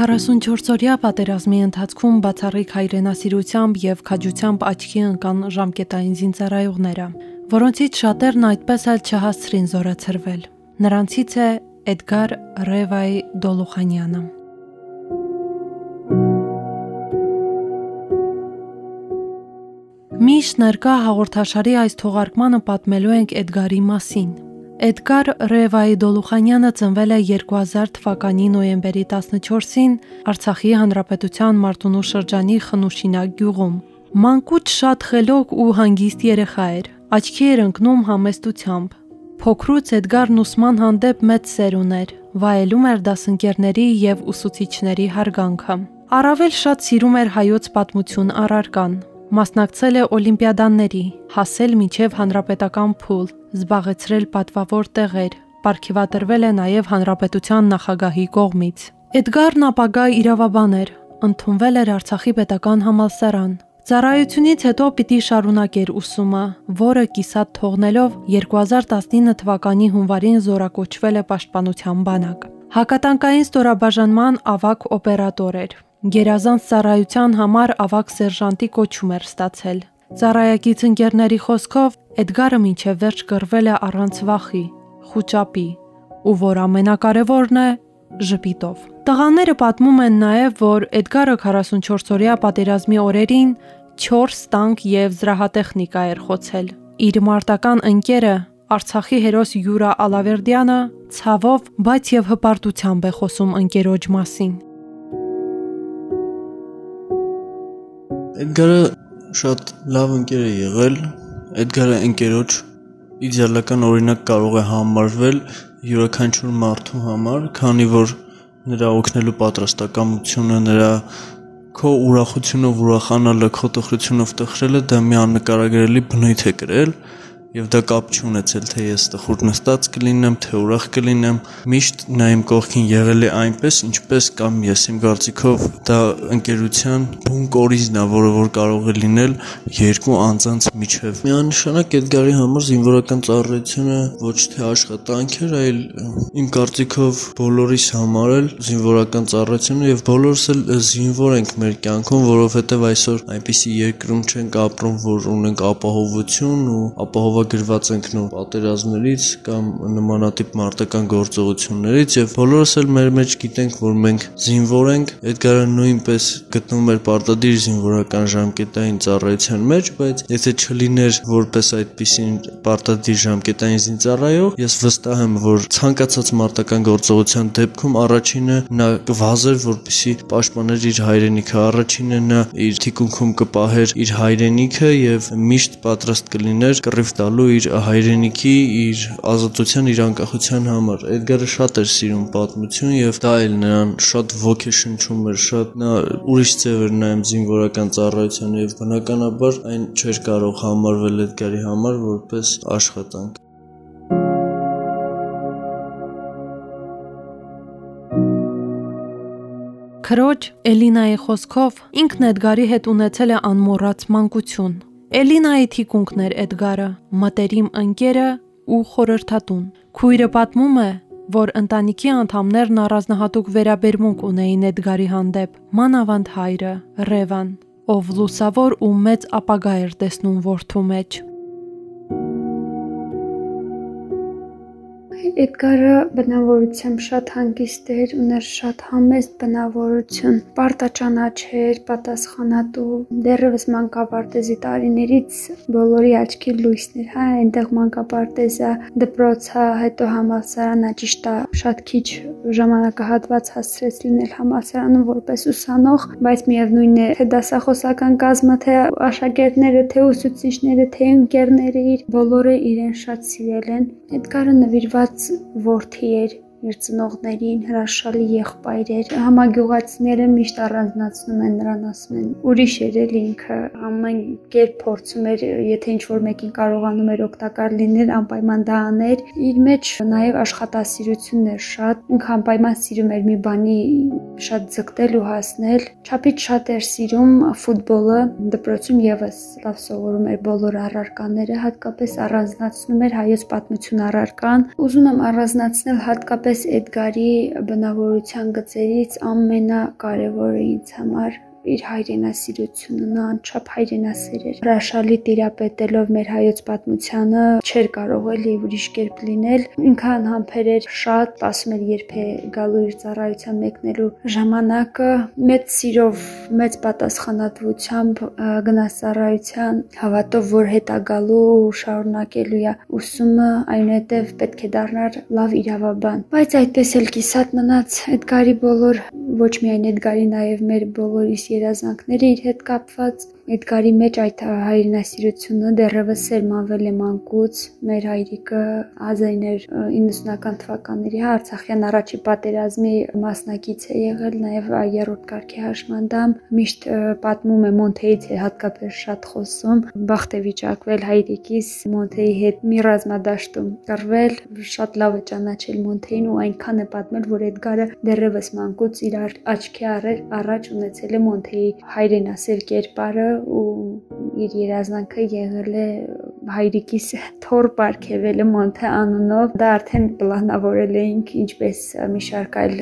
Քառասունչորսօրյա պատերազմի ընթացքում բացառիկ հայրենասիրությամբ եւ քաջությամբ աչքի ընկան ժամկետային զինծառայողները, որոնցից շատերն այդպես էլ չհասցրին զորացրվել։ Նրանցից է Էդգար Ռևայի Դոլուխանյանը։ Միշտ ներկա հաղորդաշարի այս թողարկմանը պատմելու ենք Էդգարի մասին, Էդգար Ռևայի Դոլուխանյանը ծնվել է 2000 թվականի նոյեմբերի 14-ին Արցախի Հանրապետության Մարտունու շրջանի Խնուշինակ գյուղում։ Մանկուց շատ խելոք ու հանգիստ երեխա էր։ Աչքի էր ընկնում համեստությամբ։ Փոքրուց Էդգարն ուսման հանդեպ մեծ սեր ուներ, վայելում էր դասընկերների եւ ուսուցիչների հարգանքը։ Առավել շատ սիրում էր հայոց պատմություն առարկան, Մասնակցել է օլիմպիադաների, հասել մինչև հանրապետական փուլ, զբաղեցրել պատվավոր տեղեր, ապարգևատրվել է նաև հանրապետության նախագահի կողմից։ Էդգարն ապագա իրավաբան էր, ընդունվել էր Արցախի պետական համալսարան։ Ծառայությունից հետո պիտի շարունակեր ուսումը, որը կիսատ թողնելով 2019 թվականի հունվարին զորակոչվել է պաշտպանության բանակ։ Հակատանկային ստորաբաժանման ավակ օպերատոր էր։ Գերազանց ծառայության համար ավակ սերժանտի կոչում էր ստացել։ Ծառայակից ընկերների խոսքով Էդգարը մինչև վերջ գրվել է առանց վախի, խոճապի, ու որ ամենակարևորն է ժպիտով։ Տղաները պատմում են նաև, որ Էդգարը 44-օրյա պատերազմի օրերին 4 տանկ եւ զրահատեխնիկա էր խոցել։ Իր մարտական ընկերը Արցախի հերոս Յուրա Ալավերդյանը ցավով, բայց եւ հպարտությամբ է խոսում ընկերոջ մասին։ Էդգարը շատ լավ ընկեր է եղել։ Էդգարը ընկերոջ իդեալական օրինակ կարող է համարվել յուրաքանչյուր մարդու համար, քանի որ նրա օգնելու պատրաստակամությունը, նրա քո ուրախությունով ուրախանալը, քո տխրությունով տխրելը դա մի աննկարագրելի բնույթ է կրել եւ դա կապ չունեցել թե ես տխուր նստած կլինեմ, թե ուրախ կլինեմ, միշտ նա իմ կողքին եղել է այնպես, ինչպես կամ ես իմ կարծիքով դա ընկերության բուն կորիզն է, որը որ կարող է լինել երկու անձանց միջև։ Միանշանակ Էդգարի համար զինվորական ծառայությունը ոչ թե աշխատանք էր, այլ իմ կարծիքով բոլորիս համար էլ զինվորական ծառայությունը եւ բոլորս էլ զինվոր ենք մեր կյանքում, որովհետեւ այսօր այնպիսի երկրում չենք ապրում, որ ունենք ապահովություն ու ապահով ապահովագրված ենք նոր պատերազմներից կամ նմանատիպ մարտական գործողություններից եւ բոլորս էլ մեր մեջ գիտենք, որ մենք զինվոր ենք, Էդգարը նույնպես գտնվում էր պարտադիր զինվորական ժամկետային ծառայության մեջ, բայց եթե չլիներ որպես այդպիսին պարտադիր ժամկետային զինծառայող, ես վստահ եմ, որ ցանկացած մարտական գործողության դեպքում առաջինը նա կվազեր, որպեսի պաշտպաներ իր հայրենիքը, առաջինը նա իր թիկունքում կպահեր իր հայրենիքը եւ միշտ պատրաստ կլիներ կռիվ տալ տալու իր հայրենիքի, իր ազատության, իր անկախության համար։ Էդգարը շատ էր սիրում պատմություն եւ դա էլ նրան շատ ոգեշնչում էր, շատ նա ուրիշ ձև էր նայում զինվորական ծառայությանը եւ բնականաբար այն չէր կարող համարվել Էդգարի համար որպես աշխատանք։ Քրոջ Էլինայի խոսքով ինքն Էդգարի հետ ունեցել է անմոռաց մանկություն Էլինայի թիկունքն էր Էդգարը, մտերիմ ընկերը ու խորհրդատուն։ Քույրը պատմում է, որ ընտանիքի անդամներն առանձնահատուկ վերաբերմունք ունեին Էդգարի հանդեպ, մանավանդ հայրը, Ռևան, ով լուսավոր ու մեծ ապագա էր տեսնում որդու մեջ։ Էդգարը բնավորությամբ շատ հանգիստ էր, ուներ շատ համեստ բնավորություն, պարտաճանաչ էր, պատասխանատու, դեռևս մանկապարտեզի տարիներից բոլորի աչքի լույսն էր, հա, այնտեղ մանկապարտեզը, դպրոցը, հետո համալսարանը ճիշտ է, շատ քիչ ժամանակահատված հասցրեց լինել համալսարանում որպես ուսանող, բայց միևնույն է, թե դասախոսական կազմը, թե աշակերտները, թե ուսուցիչները, թե ընկերները իր բոլորը իրեն շատ սիրել են։ Էդգարը նվիրված որդի էր իր ծնողներին, հրաշալի եղբայր էր։ Համագյուղացիները միշտ առանձնացնում են նրան, ասում են, ուրիշ էր էլի ինքը ամեն կերպ փորձում էր, եթե ինչ որ մեկին կարողանում էր օգտակար լինել, անպայման դա աներ։ Իր մեջ նաև աշխատասիրությունն էր շատ, ինքը անպայման սիրում էր մի բանի շատ ձգտել ու հասնել։ Չափից շատ էր սիրում ֆուտբոլը, դպրոցում եւս լավ սովորում էր բոլոր առարկաները, հատկապես առանձնացնում էր հայոց պատմություն առարկան։ Ուզում եմ առանձնացնել հատկապես Էդգարի բնավորության գծերից ամենակարևորը ինձ համար իր հայրենասիրությունը, նա անչափ հայրենասեր էր։ Հրաշալի տիրապետելով մեր հայոց պատմությանը չէր կարող էլի ուրիշ կերպ լինել։ Ինքը անհամբեր էր շատ, ասում էր երբ է գալու իր ծառայության մեկնելու ժամանակը, մեծ սիրով, մեծ պատասխանատվությամբ գնաց ծառայության, հավատով, որ հետա գալու շարունակելու է ուսումը, այնուհետև պետք է դառնար լավ իրավաբան։ Բայց այդպես էլ կիսատ մնաց Էդգարի բոլոր ոչ միայն Էդգարի, նաև մեր բոլորիս երազանքները իր հետ կապված Էդգարի մեջ այդ հայրենասիրությունը դեռևս սերմանվել է մանկուց։ Մեր հայրիկը 1990-ական թվականների Արցախյան առաջի պատերազմի մասնակից է եղել, նաև երրորդ կարգի հաշմանդամ։ Միշտ պատմում է Մոնթեից է հատկապես շատ խոսում։ Բախտ է վիճակվել հայրիկիս Մոնթեի հետ մի ռազմադաշտում կռվել, շատ լավ է ճանաչել Մոնթեին ու այնքան է պատմել, որ Էդգարը դեռևս մանկուց իր աչքի առաջ ունեցել է Մոնթեի հայրենասեր կերպարը ու իր երազանքը եղել է հայրիկիս թոր պարգևելը Մոնթե անունով դա արդեն պլանավորել էինք ինչպես մի շարք այլ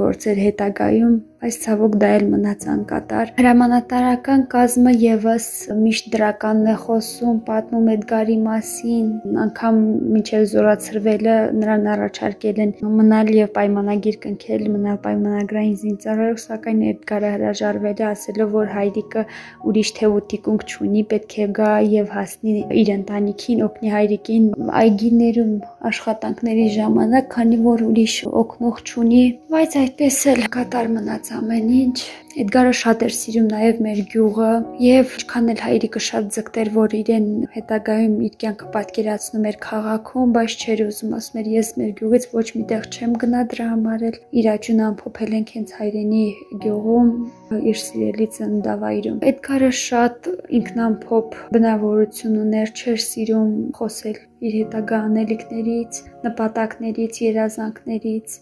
գործեր հետագայում բայց ցավոք դա էլ մնաց անկատար հրամանատարական կազմը եւս միշտ դրականն է խոսում պատմում Էդգարի մասին անգամ մինչև զորացրվելը նրան առաջարկել են մնալ եւ պայմանագիր կնքել մնալ պայմանագրային զինծառայող սակայն Էդգարը հրաժարվել է ասելով որ հայրիկը ուրիշ թեւուտիկունք չունի պետք է գա եւ հասնի իր ընտանիքին օգնի հայրիկին այգիներում աշխատանքների ժամանակ, քանի որ ուրիշ օգնող չունի, բայց այդպես էլ կատար մնաց ամեն ինչ Էդգարը շատ էր սիրում նաև մեր գյուղը եւ ինչքան էլ հայրիկը շատ ձգտեր, որ իրեն հետագայում իր կյանքը պատկերացնում էր քաղաքում, բայց չէր ուզում, ասում էր ես մեր գյուղից ոչ մի տեղ չեմ գնա դրա համար էլ իր աճուն ամփոփել ենք հենց հայրենի գյուղում իր սիրելի ծննդավայրում։ Էդգարը շատ ինքնամփոփ բնավորություն ուներ, չէր սիրում խոսել իր հետագա անելիքներից, նպատակներից, երազանքներից։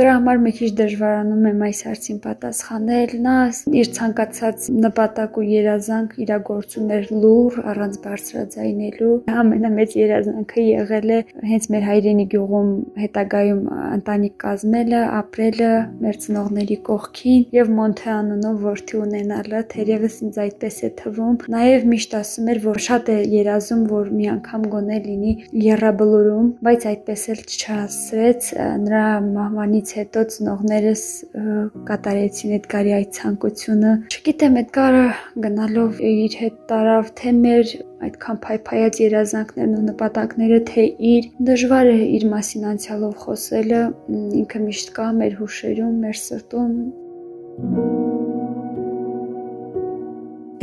Դրա համար մի քիչ դժվարանում եմ այս հարցին պատասխանել։ Նա իր ցանկացած նպատակ ու երազանք իրագործում էր լուր, առանց բարձրաձայնելու։ Ամենամեծ երազանքը եղել է հենց մեր հայրենի գյուղում հետագայում ընտանիք կազմելը, ապրելը մեր ծնողների կողքին եւ Մոնթե անունով որդի ունենալը, թերևս ինձ այդպես է թվում։ Նաեւ միշտ ասում էր, որ շատ է երազում, որ մի անգամ գոնե լինի Եռաբլուրում, բայց այդպես էլ չհասցրեց։ Նրա մահվանից հետո ծնողներս կատարեցին Էդգարի այդ ցանկությունը։ Չգիտեմ Էդգարը գնալով իր հետ տարավ թե մեր այդքան փայփայած երազանքներն ու նպատակները, թե իր դժվար է իր մասին անցյալով խոսելը, ինքը միշտ կա մեր հուշերում, մեր սրտում։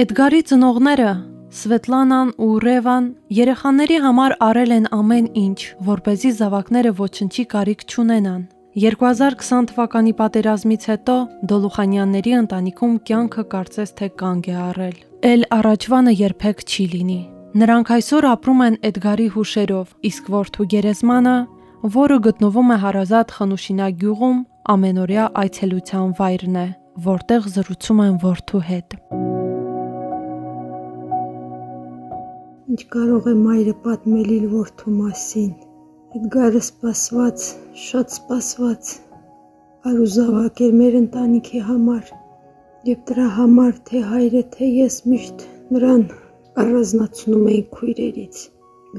Էդգարի ծնողները Սվետլանան ու Ռևան երեխաների համար արել են ամեն ինչ, որ เป զի զավակները ոչնչի կարիք չունենան։ 2020 թվականի պատերազմից հետո Դոլուխանյանների ընտանիքում կյանքը կարծես թե կանգ է առել։ Էլ առաջվանը երբեք չի լինի։ Նրանք այսօր ապրում են Էդգարի հուշերով, իսկ որդու գերեզմանը, որը գտնվում է Հարազատ Խնուշինա գյուղում, ամենօրյա այցելության վայրն է, որտեղ զրուցում են որդու հետ։ Ինչ կարող է մայրը պատմել իր որդու մասին։ Էդգարը սպասված, շատ սպասված արուզավակ էր մեր ընտանիքի համար։ Եվ դրա համար թե հայրը, թե ես միշտ նրան առանձնացնում էի քույրերից։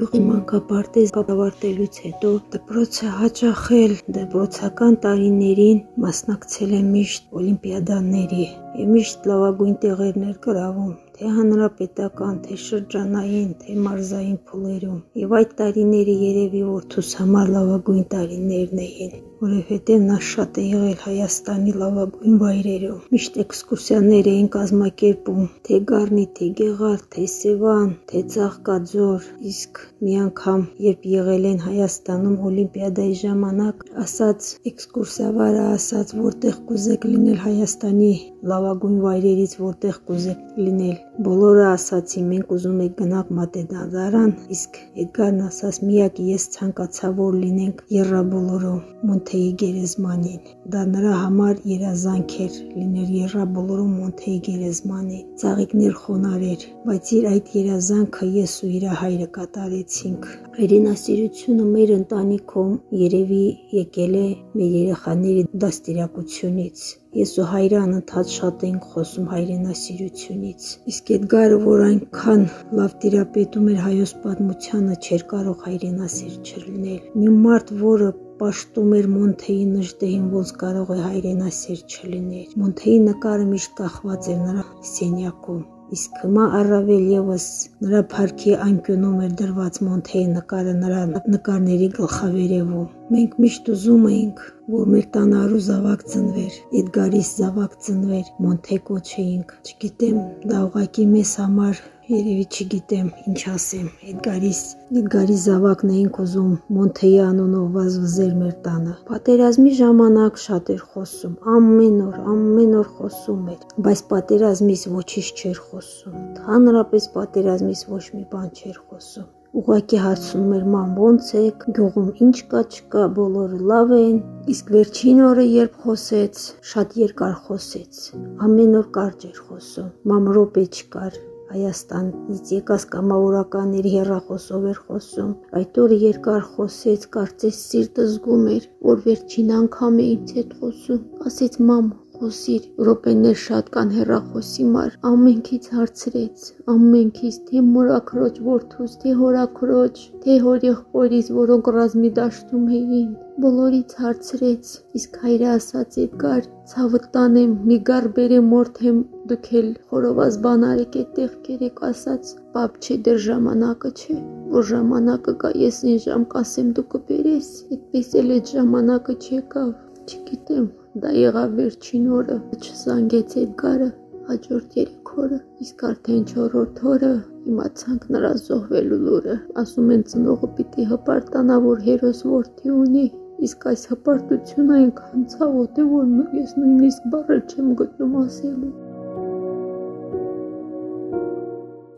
Գյուղի մանկապարտեզ ավարտելուց հետո դպրոց է հաճախել, դպրոցական տարիներին մասնակցել եմ միշտ օլիմպիադաների միշտ լավագույն տեղերն էր գրավում, թե հանրապետական, թե շրջանային, թե մարզային փուլերում։ Եվ այդ տարիները երևի որդուս համար լավագույն տարիներն էին, որովհետև նա շատ է եղել Հայաստանի լավագույն վայրերում։ Միշտ էքսկուրսիաներ էին կազմակերպում, թե Գառնի, թե Գեղարդ, թե Սևան, թե Ծաղկաձոր։ Իսկ մի անգամ, երբ եղել են Հայաստանում Օլիմպիադայի ժամանակ, ասաց էքսկուրսիավարը ասաց, որտեղ կուզեք լինել Հայաստանի լավագույն վայրերից, որտեղ կուզեք լինել Բոլորը ասացի մենք ուզում ենք գնանք Մատեդարան, իսկ Էդգարն ասաց միակ ես ցանկացա որ լինենք Եռաբոլորում Մոնթեի գերեզմանին։ Դա նրա համար երազանք էր լինել Եռաբոլորում Մոնթեի գերեզմանին։ Ծաղիկներ խոնարեր, բայց իր այդ երազանքը ես ու իր հայրը կատարեցինք։ Հայրենասիրությունը մեր ընտանիքում երևի եկել է մեր երեխաների դաստիարակությունից Ես ու հայրը անընդհատ շատ էինք խոսում հայրենասիրությունից։ Իսկ Էդգարը, որ այնքան լավ տիրապետում էր հայոց պատմությանը, չէր կարող հայրենասիր չլինել։ Մի մարդ, որը պաշտում էր Մոնթեի նժդեհին, ոնց կարող է հայրենասեր չլինել։ Մոնթեի նկարը միշտ կախված էր նրա սենյակում իսկ հիմա առավել եւս նրա парքի անկյունում էր դրված Մոնթեյ նկարը նրա նկարների գլխավերևում։ Մենք միշտ ուզում էինք, որ մեր տանարու զավակ ծնվեր, Էդգարիս զավակ ծնվեր, Մոնթե կոչեինք։ Չգիտեմ, դա ուղղակի մեզ համար Երևի չգիտեմ ինչ ասեմ։ Էդգարիս, Էդգարի զավակն էինք ուզում Մոնթեի անունով վազվզել մեր տանը։ Պատերազմի ժամանակ շատ էր խոսում, ամեն օր, ամեն օր խոսում էր, բայց պատերազմից ոչինչ չէր խոսում։ Հանրապես պատերազմից ոչ մի բան չէր խոսում ուղակի հարցնում էր ման ոնց եք? Գյուղում ինչ կա չկա բոլորը լավ են իսկ վերջին օրը երբ խոսեց շատ երկար խոսեց ամեն օր կարճ էր խոսում մամ րոպե չկար Հայաստանից եկած կամավորականների հեռախոսով էր խոսում։ Այդ օրը երկար խոսեց, կարծես սիրտը զգում էր, որ վերջին անգամ է ինձ հետ խոսում։ Ասեց մամ, խոսիր, րոպեներ շատ կան հեռախոսի մար, ամենքից հարցրեց, ամենքից, թե մորաքրոջ որդուս, թե հորաքրոջ, թե հորեղբորից, որոնք ռազմի դաշտում էին բոլորից հարցրեց, իսկ հայրը ասաց Էդգար, ցավը տանեմ, մի գար բերեմ մորթեմ, դուք էլ խորոված բան արեք այդտեղ կերեք, ասաց, պապ չէ դեռ ժամանակը չէ, որ ժամանակը կա, ես այն ժամ կասեմ դու կբերես, այդպես էլ այդ ժամանակը չեկավ, չգիտեմ, դա եղավ վերջին օրը, չզանգեց Էդգարը, հաջորդ երեք օրը, իսկ արդեն չորրորդ օրը իմացանք նրա զոհվելու լուրը։ Ասում են ծնողը պիտի հպարտանա, որ հերոս որդի ունի, Իսկ այս հպարտությունը այնքան ցավոտ է, որ ես նույնիսկ բառեր չեմ գտնում ասելու։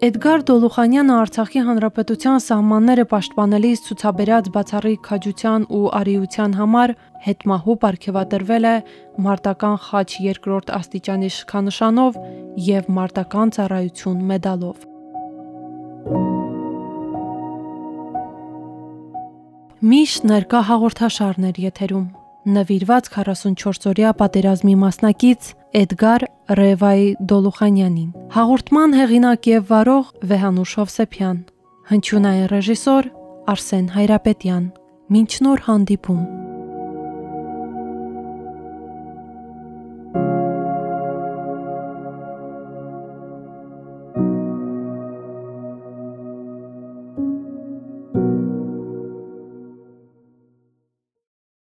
Էդգար Դոլուխանյանը Արցախի հանրապետության սահմանները պաշտպանելիս ցուցաբերած բացառիկ քաջության ու արիության համար հետմահու ապարգևատրվել է մարտական խաչ երկրորդ աստիճանի շքանշանով եւ մարտական ծառայություն մեդալով։ Միշտ ներկա հաղորդաշարներ եթերում։ Նվիրված 44-օրյա պատերազմի մասնակից Էդգար Ռևայի Դոլուխանյանին։ Հաղորդման հեղինակ եւ վարող Վեհանուշ Հովսեփյան։ Հնչյունային ռեժիսոր Արսեն Հայրապետյան։ Մինչ նոր հանդիպում։